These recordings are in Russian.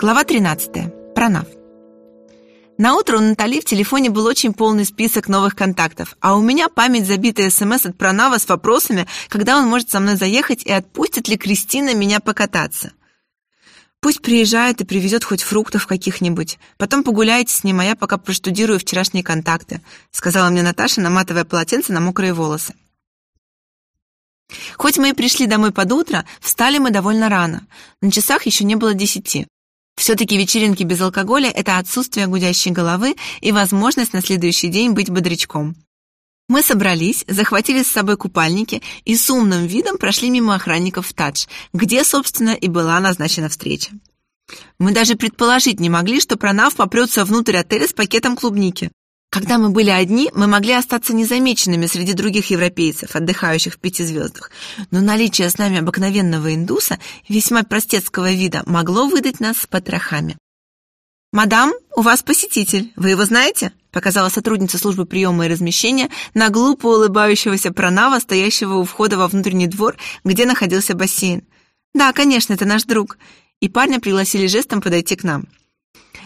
Глава 13. Пронав. На утро у Натали в телефоне был очень полный список новых контактов, а у меня память забитая СМС от Пронава с вопросами, когда он может со мной заехать и отпустит ли Кристина меня покататься. Пусть приезжает и привезет хоть фруктов каких-нибудь. Потом погуляйте с ним, а я пока проштудирую вчерашние контакты», сказала мне Наташа, наматывая полотенце на мокрые волосы. Хоть мы и пришли домой под утро, встали мы довольно рано. На часах еще не было десяти. Все-таки вечеринки без алкоголя — это отсутствие гудящей головы и возможность на следующий день быть бодрячком. Мы собрались, захватили с собой купальники и с умным видом прошли мимо охранников в Тадж, где, собственно, и была назначена встреча. Мы даже предположить не могли, что Пронав попрется внутрь отеля с пакетом клубники. Когда мы были одни, мы могли остаться незамеченными среди других европейцев, отдыхающих в пяти звездах. Но наличие с нами обыкновенного индуса, весьма простецкого вида, могло выдать нас с потрохами. «Мадам, у вас посетитель. Вы его знаете?» показала сотрудница службы приема и размещения на глупо улыбающегося пронава, стоящего у входа во внутренний двор, где находился бассейн. «Да, конечно, это наш друг». И парня пригласили жестом подойти к нам.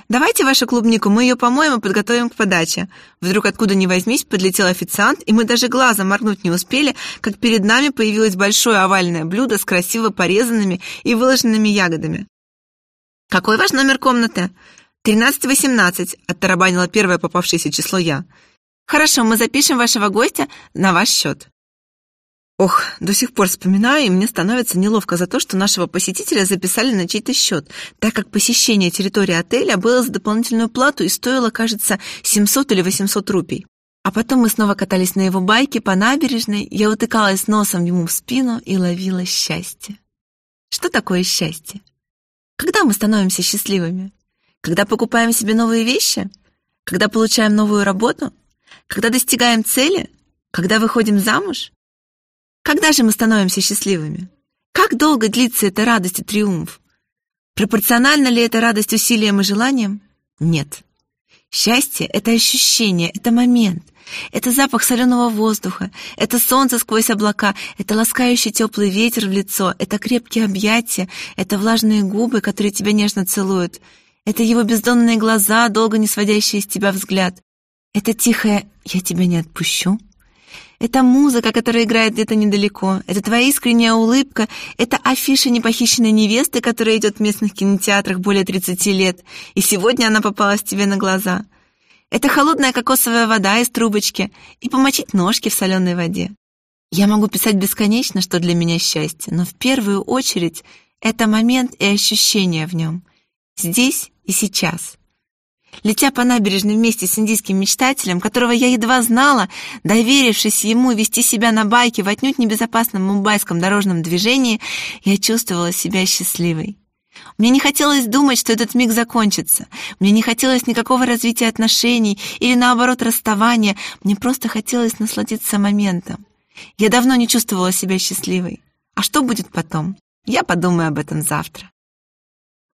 «Давайте вашу клубнику, мы ее помоем и подготовим к подаче». Вдруг откуда ни возьмись подлетел официант, и мы даже глазом моргнуть не успели, как перед нами появилось большое овальное блюдо с красиво порезанными и выложенными ягодами. «Какой ваш номер комнаты?» «Тринадцать восемнадцать», — оттарабанило первое попавшееся число я. «Хорошо, мы запишем вашего гостя на ваш счет». Ох, до сих пор вспоминаю, и мне становится неловко за то, что нашего посетителя записали на чей-то счет, так как посещение территории отеля было за дополнительную плату и стоило, кажется, 700 или 800 рупий. А потом мы снова катались на его байке по набережной, я утыкалась носом ему в спину и ловила счастье. Что такое счастье? Когда мы становимся счастливыми? Когда покупаем себе новые вещи? Когда получаем новую работу? Когда достигаем цели? Когда выходим замуж? Когда же мы становимся счастливыми? Как долго длится эта радость и триумф? Пропорциональна ли эта радость усилиям и желаниям? Нет. Счастье — это ощущение, это момент, это запах соленого воздуха, это солнце сквозь облака, это ласкающий теплый ветер в лицо, это крепкие объятия, это влажные губы, которые тебя нежно целуют, это его бездонные глаза, долго не сводящие с тебя взгляд, это тихое «я тебя не отпущу», это музыка, которая играет где-то недалеко. Это твоя искренняя улыбка. Это афиша непохищенной невесты, которая идет в местных кинотеатрах более 30 лет. И сегодня она попалась тебе на глаза. Это холодная кокосовая вода из трубочки и помочить ножки в соленой воде. Я могу писать бесконечно, что для меня счастье, но в первую очередь это момент и ощущение в нем. Здесь и сейчас. Летя по набережной вместе с индийским мечтателем, которого я едва знала, доверившись ему вести себя на байке в отнюдь небезопасном мумбайском дорожном движении, я чувствовала себя счастливой. Мне не хотелось думать, что этот миг закончится. Мне не хотелось никакого развития отношений или, наоборот, расставания. Мне просто хотелось насладиться моментом. Я давно не чувствовала себя счастливой. А что будет потом? Я подумаю об этом завтра.